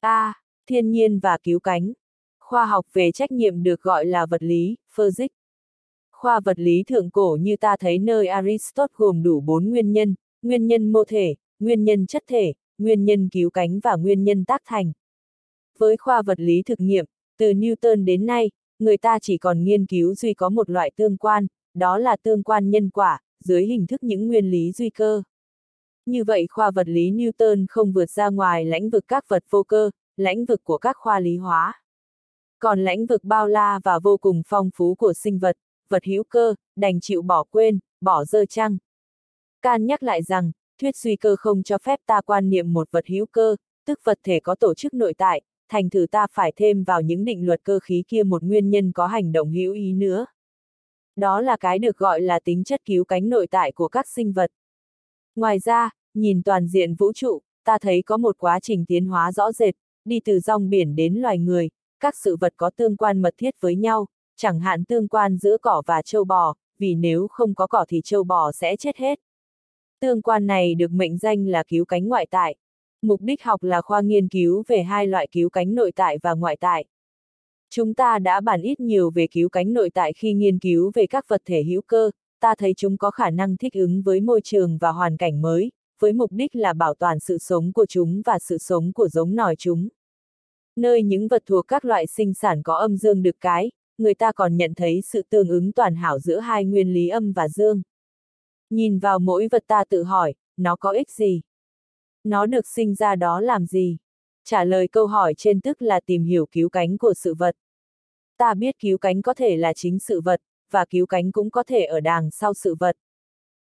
A. thiên nhiên và cứu cánh. Khoa học về trách nhiệm được gọi là vật lý, physics. Khoa vật lý thượng cổ như ta thấy nơi Aristotle gồm đủ bốn nguyên nhân, nguyên nhân mô thể, nguyên nhân chất thể, nguyên nhân cứu cánh và nguyên nhân tác thành. Với khoa vật lý thực nghiệm, từ Newton đến nay, người ta chỉ còn nghiên cứu duy có một loại tương quan, đó là tương quan nhân quả, dưới hình thức những nguyên lý duy cơ. Như vậy khoa vật lý Newton không vượt ra ngoài lãnh vực các vật vô cơ, lãnh vực của các khoa lý hóa. Còn lãnh vực bao la và vô cùng phong phú của sinh vật, vật hữu cơ, đành chịu bỏ quên, bỏ dơ chăng. Can nhắc lại rằng, thuyết suy cơ không cho phép ta quan niệm một vật hữu cơ, tức vật thể có tổ chức nội tại, thành thử ta phải thêm vào những định luật cơ khí kia một nguyên nhân có hành động hữu ý nữa. Đó là cái được gọi là tính chất cứu cánh nội tại của các sinh vật. Ngoài ra, nhìn toàn diện vũ trụ, ta thấy có một quá trình tiến hóa rõ rệt, đi từ rong biển đến loài người, các sự vật có tương quan mật thiết với nhau, chẳng hạn tương quan giữa cỏ và châu bò, vì nếu không có cỏ thì châu bò sẽ chết hết. Tương quan này được mệnh danh là cứu cánh ngoại tại. Mục đích học là khoa nghiên cứu về hai loại cứu cánh nội tại và ngoại tại. Chúng ta đã bàn ít nhiều về cứu cánh nội tại khi nghiên cứu về các vật thể hữu cơ, ta thấy chúng có khả năng thích ứng với môi trường và hoàn cảnh mới, với mục đích là bảo toàn sự sống của chúng và sự sống của giống nòi chúng. Nơi những vật thuộc các loại sinh sản có âm dương được cái, người ta còn nhận thấy sự tương ứng toàn hảo giữa hai nguyên lý âm và dương. Nhìn vào mỗi vật ta tự hỏi, nó có ích gì? Nó được sinh ra đó làm gì? Trả lời câu hỏi trên tức là tìm hiểu cứu cánh của sự vật. Ta biết cứu cánh có thể là chính sự vật, và cứu cánh cũng có thể ở đằng sau sự vật.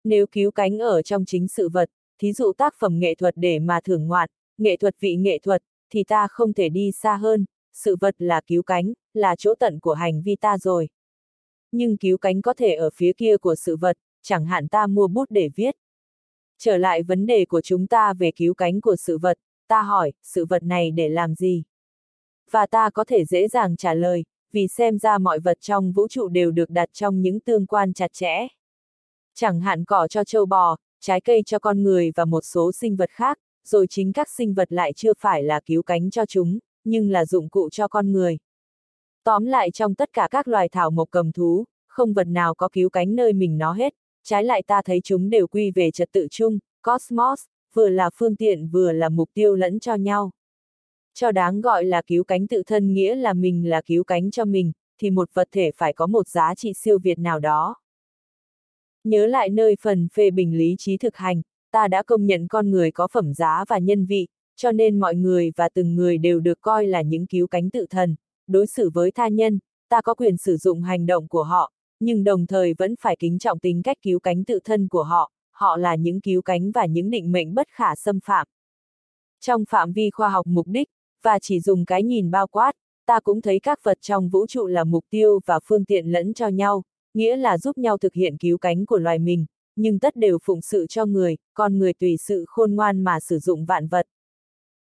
Nếu cứu cánh ở trong chính sự vật, thí dụ tác phẩm nghệ thuật để mà thưởng ngoạn, nghệ thuật vị nghệ thuật, thì ta không thể đi xa hơn, sự vật là cứu cánh, là chỗ tận của hành vi ta rồi. Nhưng cứu cánh có thể ở phía kia của sự vật, chẳng hạn ta mua bút để viết. Trở lại vấn đề của chúng ta về cứu cánh của sự vật, ta hỏi, sự vật này để làm gì? Và ta có thể dễ dàng trả lời, vì xem ra mọi vật trong vũ trụ đều được đặt trong những tương quan chặt chẽ. Chẳng hạn cỏ cho châu bò, trái cây cho con người và một số sinh vật khác, rồi chính các sinh vật lại chưa phải là cứu cánh cho chúng, nhưng là dụng cụ cho con người. Tóm lại trong tất cả các loài thảo mộc cầm thú, không vật nào có cứu cánh nơi mình nó hết, trái lại ta thấy chúng đều quy về trật tự chung, cosmos, vừa là phương tiện vừa là mục tiêu lẫn cho nhau. Cho đáng gọi là cứu cánh tự thân nghĩa là mình là cứu cánh cho mình, thì một vật thể phải có một giá trị siêu việt nào đó. Nhớ lại nơi phần phê bình lý trí thực hành, ta đã công nhận con người có phẩm giá và nhân vị, cho nên mọi người và từng người đều được coi là những cứu cánh tự thần, đối xử với tha nhân, ta có quyền sử dụng hành động của họ, nhưng đồng thời vẫn phải kính trọng tính cách cứu cánh tự thân của họ, họ là những cứu cánh và những định mệnh bất khả xâm phạm. Trong phạm vi khoa học mục đích, và chỉ dùng cái nhìn bao quát, ta cũng thấy các vật trong vũ trụ là mục tiêu và phương tiện lẫn cho nhau, nghĩa là giúp nhau thực hiện cứu cánh của loài mình, nhưng tất đều phụng sự cho người, con người tùy sự khôn ngoan mà sử dụng vạn vật.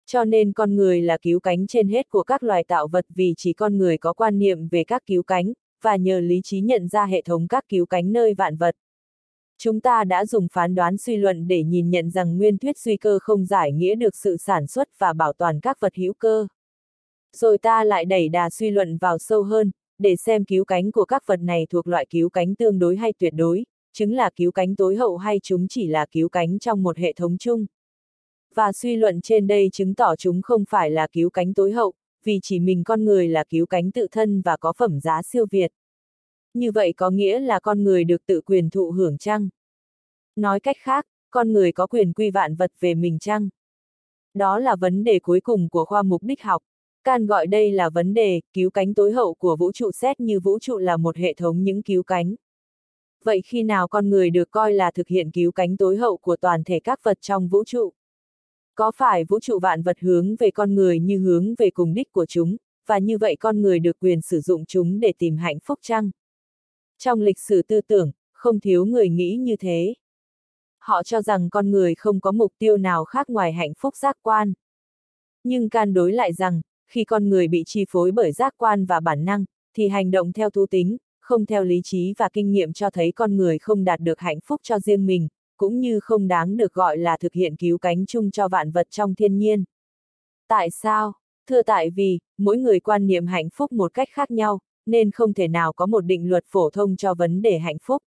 Cho nên con người là cứu cánh trên hết của các loài tạo vật vì chỉ con người có quan niệm về các cứu cánh, và nhờ lý trí nhận ra hệ thống các cứu cánh nơi vạn vật. Chúng ta đã dùng phán đoán suy luận để nhìn nhận rằng nguyên thuyết suy cơ không giải nghĩa được sự sản xuất và bảo toàn các vật hữu cơ. Rồi ta lại đẩy đà suy luận vào sâu hơn, để xem cứu cánh của các vật này thuộc loại cứu cánh tương đối hay tuyệt đối, chứng là cứu cánh tối hậu hay chúng chỉ là cứu cánh trong một hệ thống chung. Và suy luận trên đây chứng tỏ chúng không phải là cứu cánh tối hậu, vì chỉ mình con người là cứu cánh tự thân và có phẩm giá siêu việt. Như vậy có nghĩa là con người được tự quyền thụ hưởng chăng? Nói cách khác, con người có quyền quy vạn vật về mình chăng? Đó là vấn đề cuối cùng của khoa mục đích học. Can gọi đây là vấn đề, cứu cánh tối hậu của vũ trụ xét như vũ trụ là một hệ thống những cứu cánh. Vậy khi nào con người được coi là thực hiện cứu cánh tối hậu của toàn thể các vật trong vũ trụ? Có phải vũ trụ vạn vật hướng về con người như hướng về cùng đích của chúng, và như vậy con người được quyền sử dụng chúng để tìm hạnh phúc chăng? Trong lịch sử tư tưởng, không thiếu người nghĩ như thế. Họ cho rằng con người không có mục tiêu nào khác ngoài hạnh phúc giác quan. Nhưng can đối lại rằng, khi con người bị chi phối bởi giác quan và bản năng, thì hành động theo thú tính, không theo lý trí và kinh nghiệm cho thấy con người không đạt được hạnh phúc cho riêng mình, cũng như không đáng được gọi là thực hiện cứu cánh chung cho vạn vật trong thiên nhiên. Tại sao? Thưa tại vì, mỗi người quan niệm hạnh phúc một cách khác nhau, nên không thể nào có một định luật phổ thông cho vấn đề hạnh phúc.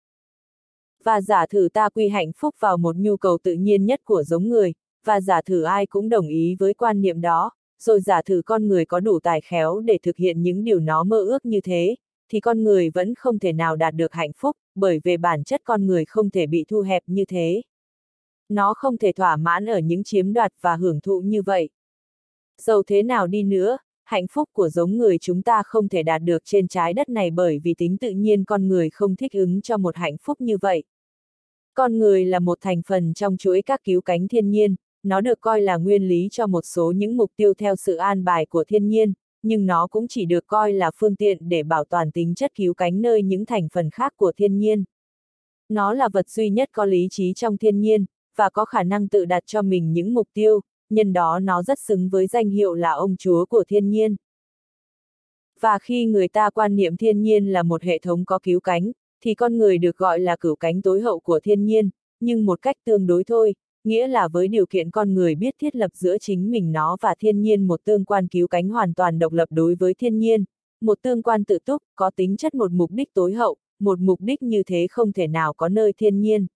Và giả thử ta quy hạnh phúc vào một nhu cầu tự nhiên nhất của giống người, và giả thử ai cũng đồng ý với quan niệm đó, rồi giả thử con người có đủ tài khéo để thực hiện những điều nó mơ ước như thế, thì con người vẫn không thể nào đạt được hạnh phúc, bởi về bản chất con người không thể bị thu hẹp như thế. Nó không thể thỏa mãn ở những chiếm đoạt và hưởng thụ như vậy. Dầu thế nào đi nữa, hạnh phúc của giống người chúng ta không thể đạt được trên trái đất này bởi vì tính tự nhiên con người không thích ứng cho một hạnh phúc như vậy. Con người là một thành phần trong chuỗi các cứu cánh thiên nhiên, nó được coi là nguyên lý cho một số những mục tiêu theo sự an bài của thiên nhiên, nhưng nó cũng chỉ được coi là phương tiện để bảo toàn tính chất cứu cánh nơi những thành phần khác của thiên nhiên. Nó là vật duy nhất có lý trí trong thiên nhiên, và có khả năng tự đặt cho mình những mục tiêu, nhân đó nó rất xứng với danh hiệu là ông chúa của thiên nhiên. Và khi người ta quan niệm thiên nhiên là một hệ thống có cứu cánh, thì con người được gọi là cửu cánh tối hậu của thiên nhiên, nhưng một cách tương đối thôi, nghĩa là với điều kiện con người biết thiết lập giữa chính mình nó và thiên nhiên một tương quan cứu cánh hoàn toàn độc lập đối với thiên nhiên, một tương quan tự túc, có tính chất một mục đích tối hậu, một mục đích như thế không thể nào có nơi thiên nhiên.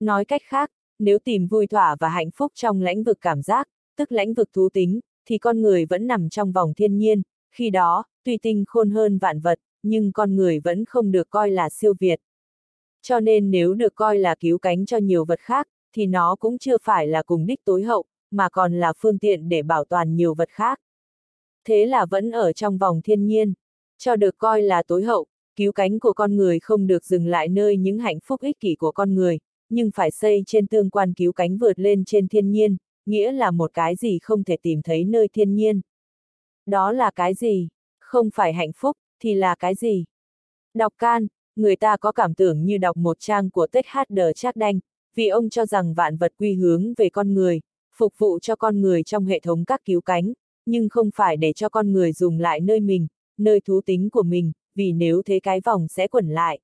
Nói cách khác, nếu tìm vui thỏa và hạnh phúc trong lãnh vực cảm giác, tức lãnh vực thú tính, thì con người vẫn nằm trong vòng thiên nhiên, khi đó, tuy tinh khôn hơn vạn vật, nhưng con người vẫn không được coi là siêu việt. Cho nên nếu được coi là cứu cánh cho nhiều vật khác, thì nó cũng chưa phải là cùng đích tối hậu, mà còn là phương tiện để bảo toàn nhiều vật khác. Thế là vẫn ở trong vòng thiên nhiên, cho được coi là tối hậu, cứu cánh của con người không được dừng lại nơi những hạnh phúc ích kỷ của con người, nhưng phải xây trên tương quan cứu cánh vượt lên trên thiên nhiên, nghĩa là một cái gì không thể tìm thấy nơi thiên nhiên. Đó là cái gì? Không phải hạnh phúc, thì là cái gì? Đọc can, người ta có cảm tưởng như đọc một trang của Tết Hát Đờ Trác Đanh, vì ông cho rằng vạn vật quy hướng về con người, phục vụ cho con người trong hệ thống các cứu cánh, nhưng không phải để cho con người dùng lại nơi mình, nơi thú tính của mình, vì nếu thế cái vòng sẽ quẩn lại.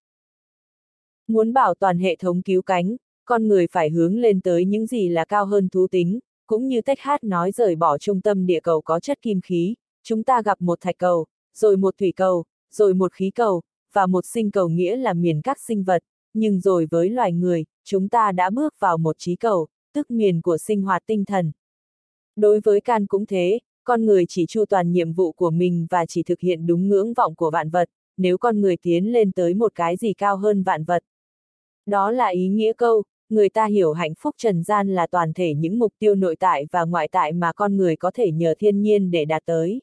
Muốn bảo toàn hệ thống cứu cánh, con người phải hướng lên tới những gì là cao hơn thú tính, cũng như Tech Hát nói rời bỏ trung tâm địa cầu có chất kim khí, chúng ta gặp một thạch cầu, rồi một thủy cầu, rồi một khí cầu, và một sinh cầu nghĩa là miền các sinh vật, nhưng rồi với loài người, chúng ta đã bước vào một trí cầu, tức miền của sinh hoạt tinh thần. Đối với can cũng thế, con người chỉ chu toàn nhiệm vụ của mình và chỉ thực hiện đúng ngưỡng vọng của vạn vật, nếu con người tiến lên tới một cái gì cao hơn vạn vật. Đó là ý nghĩa câu, người ta hiểu hạnh phúc trần gian là toàn thể những mục tiêu nội tại và ngoại tại mà con người có thể nhờ thiên nhiên để đạt tới.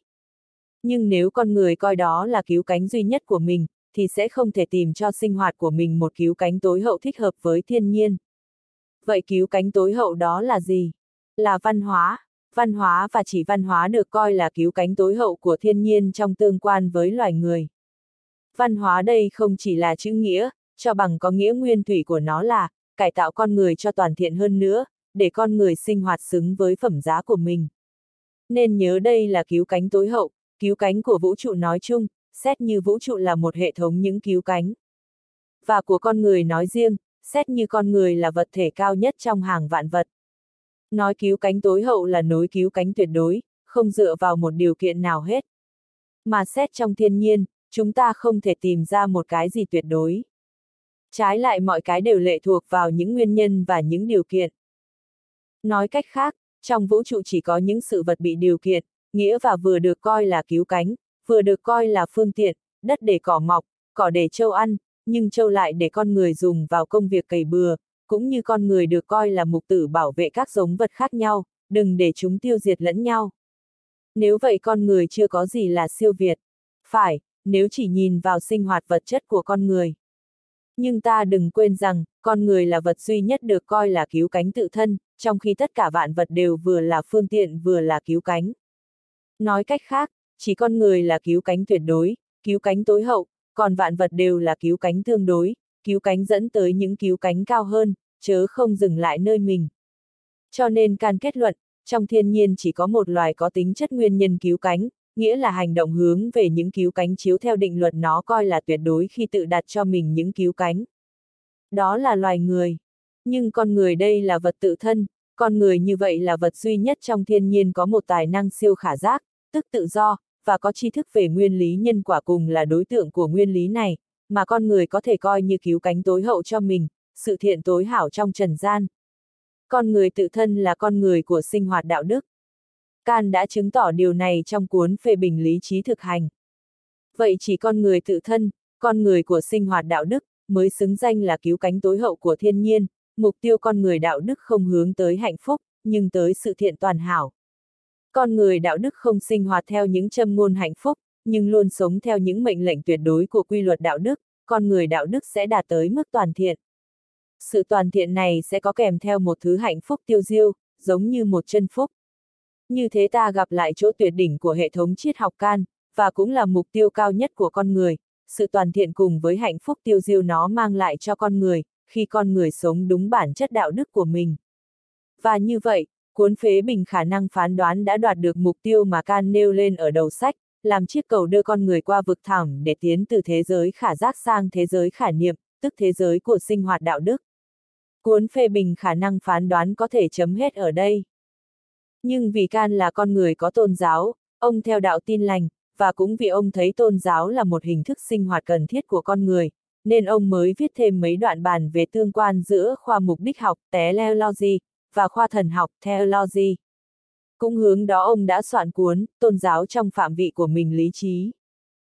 Nhưng nếu con người coi đó là cứu cánh duy nhất của mình, thì sẽ không thể tìm cho sinh hoạt của mình một cứu cánh tối hậu thích hợp với thiên nhiên. Vậy cứu cánh tối hậu đó là gì? Là văn hóa. Văn hóa và chỉ văn hóa được coi là cứu cánh tối hậu của thiên nhiên trong tương quan với loài người. Văn hóa đây không chỉ là chữ nghĩa, cho bằng có nghĩa nguyên thủy của nó là, cải tạo con người cho toàn thiện hơn nữa, để con người sinh hoạt xứng với phẩm giá của mình. Nên nhớ đây là cứu cánh tối hậu, cứu cánh của vũ trụ nói chung, xét như vũ trụ là một hệ thống những cứu cánh. Và của con người nói riêng, xét như con người là vật thể cao nhất trong hàng vạn vật. Nói cứu cánh tối hậu là nối cứu cánh tuyệt đối, không dựa vào một điều kiện nào hết. Mà xét trong thiên nhiên, chúng ta không thể tìm ra một cái gì tuyệt đối. Trái lại mọi cái đều lệ thuộc vào những nguyên nhân và những điều kiện. Nói cách khác, trong vũ trụ chỉ có những sự vật bị điều kiện, nghĩa và vừa được coi là cứu cánh, vừa được coi là phương tiện, đất để cỏ mọc, cỏ để châu ăn, nhưng châu lại để con người dùng vào công việc cày bừa, cũng như con người được coi là mục tử bảo vệ các giống vật khác nhau, đừng để chúng tiêu diệt lẫn nhau. Nếu vậy con người chưa có gì là siêu việt. Phải, nếu chỉ nhìn vào sinh hoạt vật chất của con người. Nhưng ta đừng quên rằng, con người là vật duy nhất được coi là cứu cánh tự thân, trong khi tất cả vạn vật đều vừa là phương tiện vừa là cứu cánh. Nói cách khác, chỉ con người là cứu cánh tuyệt đối, cứu cánh tối hậu, còn vạn vật đều là cứu cánh tương đối, cứu cánh dẫn tới những cứu cánh cao hơn, chớ không dừng lại nơi mình. Cho nên can kết luận, trong thiên nhiên chỉ có một loài có tính chất nguyên nhân cứu cánh, nghĩa là hành động hướng về những cứu cánh chiếu theo định luật nó coi là tuyệt đối khi tự đặt cho mình những cứu cánh. Đó là loài người. Nhưng con người đây là vật tự thân, con người như vậy là vật duy nhất trong thiên nhiên có một tài năng siêu khả giác, tức tự do, và có tri thức về nguyên lý nhân quả cùng là đối tượng của nguyên lý này, mà con người có thể coi như cứu cánh tối hậu cho mình, sự thiện tối hảo trong trần gian. Con người tự thân là con người của sinh hoạt đạo đức. Can đã chứng tỏ điều này trong cuốn phê bình lý trí thực hành. Vậy chỉ con người tự thân, con người của sinh hoạt đạo đức, mới xứng danh là cứu cánh tối hậu của thiên nhiên, mục tiêu con người đạo đức không hướng tới hạnh phúc, nhưng tới sự thiện toàn hảo. Con người đạo đức không sinh hoạt theo những châm ngôn hạnh phúc, nhưng luôn sống theo những mệnh lệnh tuyệt đối của quy luật đạo đức, con người đạo đức sẽ đạt tới mức toàn thiện. Sự toàn thiện này sẽ có kèm theo một thứ hạnh phúc tiêu diêu, giống như một chân phúc. Như thế ta gặp lại chỗ tuyệt đỉnh của hệ thống triết học can, và cũng là mục tiêu cao nhất của con người, sự toàn thiện cùng với hạnh phúc tiêu diêu nó mang lại cho con người, khi con người sống đúng bản chất đạo đức của mình. Và như vậy, cuốn phế bình khả năng phán đoán đã đoạt được mục tiêu mà Can nêu lên ở đầu sách, làm chiếc cầu đưa con người qua vực thẳm để tiến từ thế giới khả giác sang thế giới khả niệm, tức thế giới của sinh hoạt đạo đức. Cuốn phê bình khả năng phán đoán có thể chấm hết ở đây. Nhưng vì Can là con người có tôn giáo, ông theo đạo tin lành, và cũng vì ông thấy tôn giáo là một hình thức sinh hoạt cần thiết của con người, nên ông mới viết thêm mấy đoạn bàn về tương quan giữa khoa mục đích học teleology và khoa thần học, theology. Cũng hướng đó ông đã soạn cuốn Tôn giáo trong phạm vị của mình lý trí.